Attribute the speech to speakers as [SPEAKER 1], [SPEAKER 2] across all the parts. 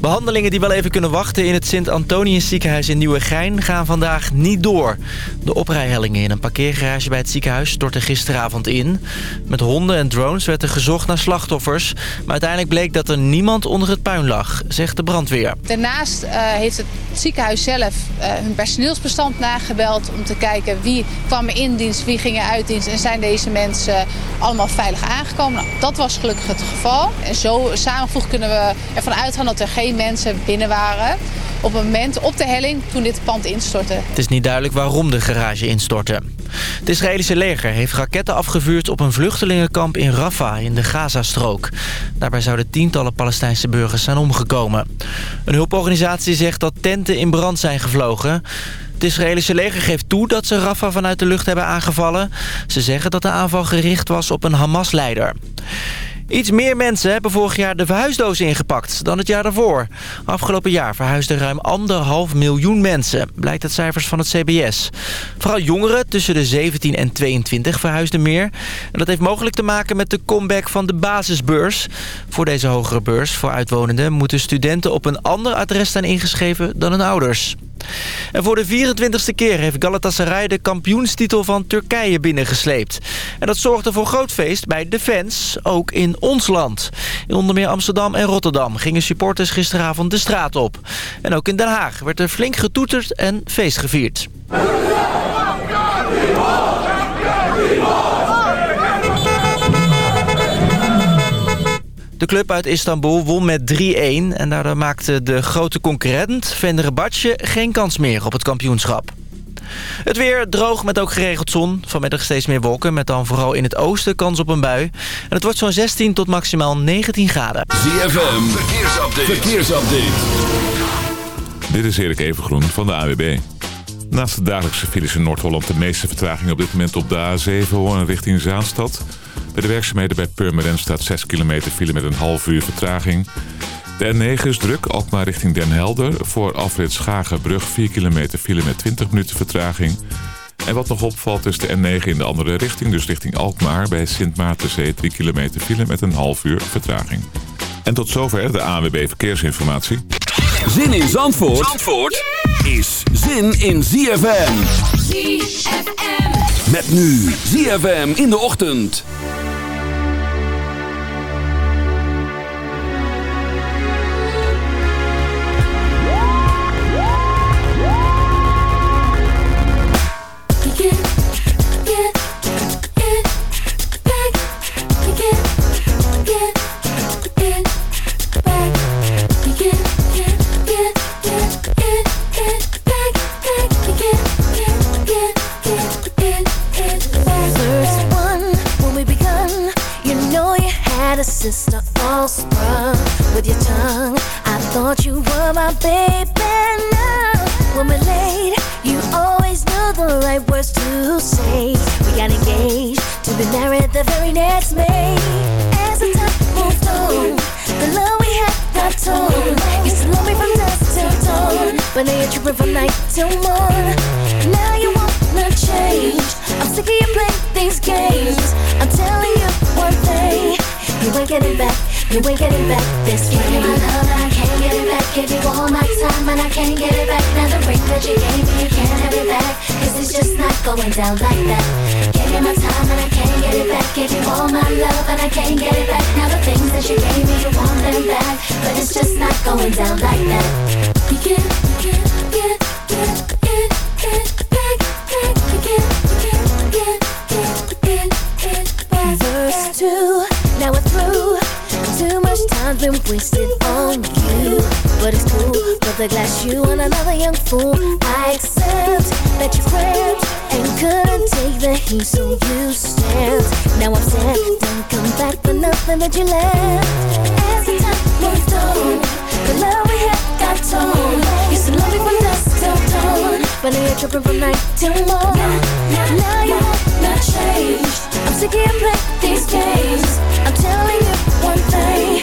[SPEAKER 1] Behandelingen die wel even kunnen wachten in het Sint-Antonius ziekenhuis in Nieuwegein gaan vandaag niet door. De oprijhellingen in een parkeergarage bij het ziekenhuis stortten gisteravond in. Met honden en drones werd er gezocht naar slachtoffers. Maar uiteindelijk bleek dat er niemand onder het puin lag, zegt de brandweer.
[SPEAKER 2] Daarnaast uh, heeft het ziekenhuis zelf uh, hun personeelsbestand nagebeld... om te kijken wie kwam in dienst, wie ging er uit dienst... en zijn deze mensen allemaal veilig aangekomen. Nou, dat was gelukkig het geval. En zo samengevoegd kunnen we ervan uitgaan dat er geen mensen binnen waren op het moment op de helling toen dit pand instortte.
[SPEAKER 1] Het is niet duidelijk waarom de garage instortte. Het Israëlische leger heeft raketten afgevuurd op een vluchtelingenkamp in Rafah in de Gazastrook. Daarbij zouden tientallen Palestijnse burgers zijn omgekomen. Een hulporganisatie zegt dat tenten in brand zijn gevlogen. Het Israëlische leger geeft toe dat ze Rafah vanuit de lucht hebben aangevallen. Ze zeggen dat de aanval gericht was op een Hamas-leider. Iets meer mensen hebben vorig jaar de verhuisdoos ingepakt dan het jaar daarvoor. Afgelopen jaar verhuisden ruim anderhalf miljoen mensen, blijkt uit cijfers van het CBS. Vooral jongeren tussen de 17 en 22 verhuisden meer. En dat heeft mogelijk te maken met de comeback van de basisbeurs. Voor deze hogere beurs voor uitwonenden moeten studenten op een ander adres staan ingeschreven dan hun ouders. En voor de 24e keer heeft Galatasaray de kampioenstitel van Turkije binnengesleept. En dat zorgde voor groot feest bij de fans, ook in ons land. In onder meer Amsterdam en Rotterdam gingen supporters gisteravond de straat op. En ook in Den Haag werd er flink getoeterd en feest gevierd. De club uit Istanbul won met 3-1 en daardoor maakte de grote concurrent Fenerbahce geen kans meer op het kampioenschap. Het weer droog met ook geregeld zon. Vanmiddag steeds meer wolken met dan vooral in het oosten kans op een bui. En het wordt zo'n 16 tot maximaal 19 graden.
[SPEAKER 3] ZFM, verkeersupdate. verkeersupdate.
[SPEAKER 4] Dit is Erik Evengroen van de AWB. Naast de dagelijkse files in Noord-Holland de meeste vertraging op dit moment op de A7 Hoorn richting Zaanstad. Bij de werkzaamheden bij Purmerend staat 6 kilometer file met een half uur vertraging. De N9 is druk, Alkmaar richting Den Helder. Voor afrit Schagenbrug 4 kilometer file met 20 minuten vertraging. En wat nog opvalt is de N9 in de andere richting, dus richting Alkmaar... bij Sint Maartenzee 3 kilometer file met een half uur vertraging. En tot zover de ANWB Verkeersinformatie.
[SPEAKER 3] Zin in Zandvoort, Zandvoort is zin in ZFM. ZFM. Met nu ZFM in de ochtend.
[SPEAKER 5] Sister all sprung with your tongue. I thought you were my baby. Now, when we're late, you always know the right words to say. We got engaged to be married the very next May. As the time moved on, the love we had got torn. Used to love me from dusk till dawn, but now you're tripping from night till morn. Now you wanna change. I'm sick of you playing these games. I'm telling you. You ain't getting back, you ain't getting back this way. Give you my love and I can't get it back. Give you all my time and I can't get it back. Now the ring that you gave me, you can't have it back. Cause it's just not going down like that. Give you my time and I can't get it back. Give you all my love and I can't get it back. Now the things that you gave me, you want them back. But it's just not going down like that. You get, you get, get, get, get, get get, get back. Verse 2 time's been wasted on you. But it's cool, put the glass you and another young fool. I accept that you cramped and couldn't take the heat, so you stepped. Now I'm sad, don't come back for nothing that you left. As the time moved on, the love we had got torn. Used to love me from dusk till dawn, but now you're tripping from night till morn. Now you want to change. I'm sick of playing these games. I'm telling you one thing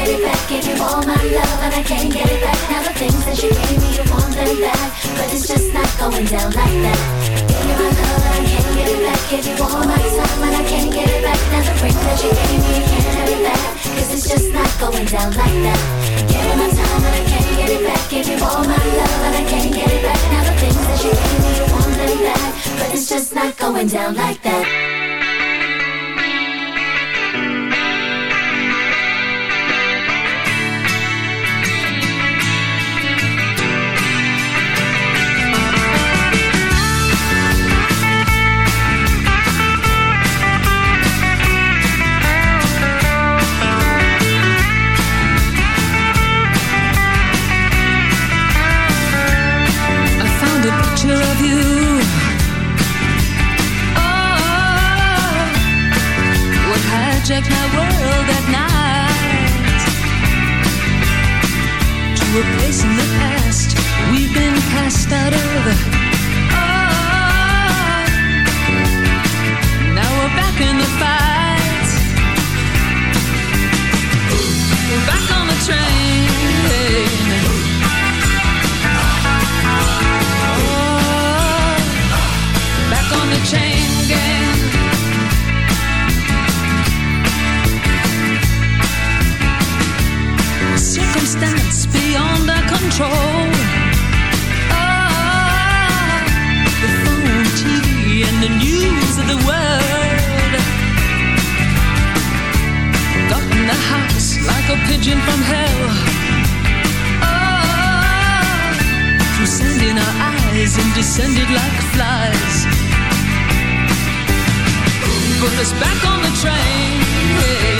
[SPEAKER 6] get it back. Give you all my love and I can't get it back. Now the things that you gave me, you want them back. But it's just not going down like that. Give you my love and I can't get it back. Give you all my time and I can't get it back. Now the ring that you gave me, you can't have it back. Cause it's just not going down like that. Give you my time and I can't get it back. Give you all my love and I can't get it back. Now the things that you gave me, you want them back. But it's just not going down like that.
[SPEAKER 7] picture of you. Oh, what hijacked my world at night? To a place in the past we've been cast out of. Oh, now we're back in the fight. pigeon from hell. Through sand in our eyes and descended like flies. Put us back on the train. Yeah.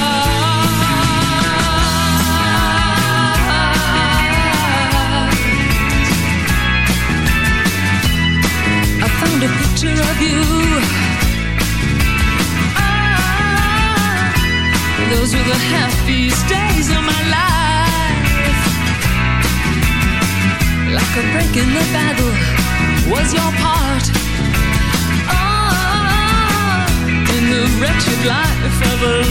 [SPEAKER 7] picture of you. ah, those were the happiest days of my life. Like a break
[SPEAKER 8] in the battle was your
[SPEAKER 9] part. ah, in the wretched life of a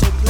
[SPEAKER 10] so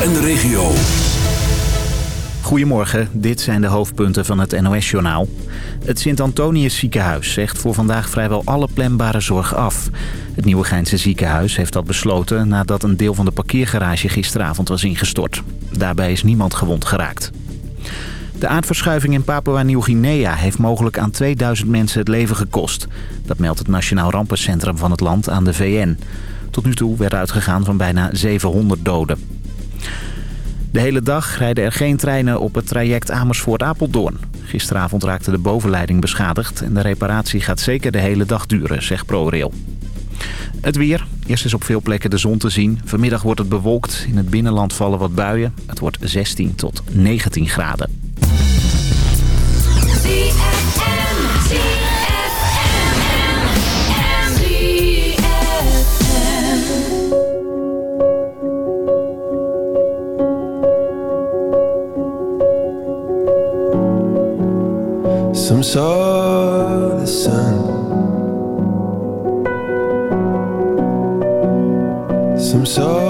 [SPEAKER 3] en de regio.
[SPEAKER 11] Goedemorgen, dit zijn de hoofdpunten van het NOS-journaal. Het Sint-Antonius ziekenhuis zegt voor vandaag vrijwel alle planbare zorg af. Het Nieuwegeinse ziekenhuis heeft dat besloten nadat een deel van de parkeergarage gisteravond was ingestort. Daarbij is niemand gewond geraakt. De aardverschuiving in Papua-Nieuw-Guinea heeft mogelijk aan 2000 mensen het leven gekost. Dat meldt het Nationaal Rampencentrum van het land aan de VN. Tot nu toe werd uitgegaan van bijna 700 doden. De hele dag rijden er geen treinen op het traject Amersfoort-Apeldoorn. Gisteravond raakte de bovenleiding beschadigd en de reparatie gaat zeker de hele dag duren, zegt ProRail. Het weer. Eerst is op veel plekken de zon te zien. Vanmiddag wordt het bewolkt. In het binnenland vallen wat buien. Het wordt 16 tot 19 graden.
[SPEAKER 12] Some sort the sun. Some saw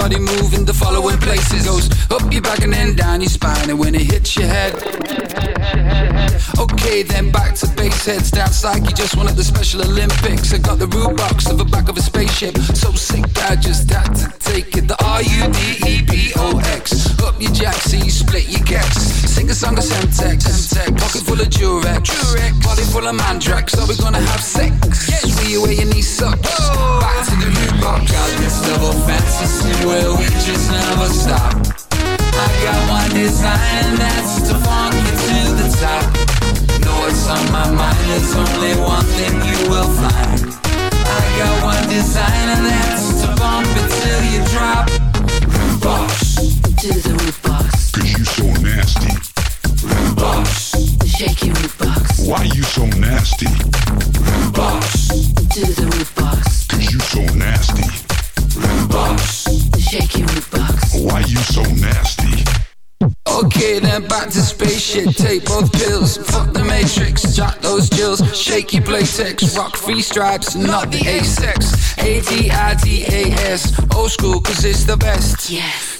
[SPEAKER 13] body move in the following places. Goes up your back and then down your spine, and when it hits your head. Okay, then back to base heads down psyche. Just won at the Special Olympics. I got the rudebox of the back of a spaceship. So sick, I just had to take it. The R U D E. Up your jack, so you split your gex. Sing a song of Semtex. Pocket full of Durex. Body full of Mandrax. Are we gonna have sex? Swing you where your knee sucks. Back to the rudebox. Got this double fantasy where we just never stop. I got one design and that's to funk you to the top. Know what's on my mind, there's only one thing you will find. I got one design and that's to bump it till you drop. Box,
[SPEAKER 14] To the
[SPEAKER 15] nasty.
[SPEAKER 13] rudebox,
[SPEAKER 14] shake your root box.
[SPEAKER 15] Why you so nasty?
[SPEAKER 13] rudebox,
[SPEAKER 14] To the rudebox,
[SPEAKER 15] Cause you so nasty.
[SPEAKER 13] rudebox.
[SPEAKER 14] shake your root box.
[SPEAKER 15] Why you so nasty?
[SPEAKER 13] Okay, then back to spaceship. Take both pills. Fuck the matrix. Jack those jills. Shake your playtex. Rock free stripes, not the A-sex. A-D-I-D-A-S. Old school, cause it's the best.
[SPEAKER 14] Yes,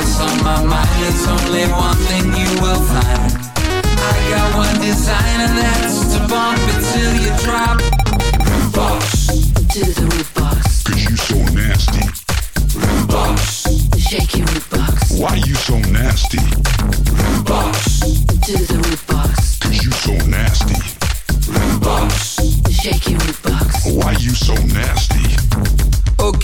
[SPEAKER 13] Know what's on my mind, It's only one thing you will find. I got one design and that's to bump it till you drop. Rudebox,
[SPEAKER 14] To the rudebox,
[SPEAKER 15] Cause you so nasty.
[SPEAKER 13] rudebox,
[SPEAKER 14] shake your root box.
[SPEAKER 15] Why you so nasty?
[SPEAKER 13] rudebox,
[SPEAKER 14] To the rudebox,
[SPEAKER 15] Cause you so nasty.
[SPEAKER 13] root box.
[SPEAKER 14] shake your root box.
[SPEAKER 15] Why you so nasty?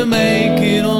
[SPEAKER 6] to make it alone.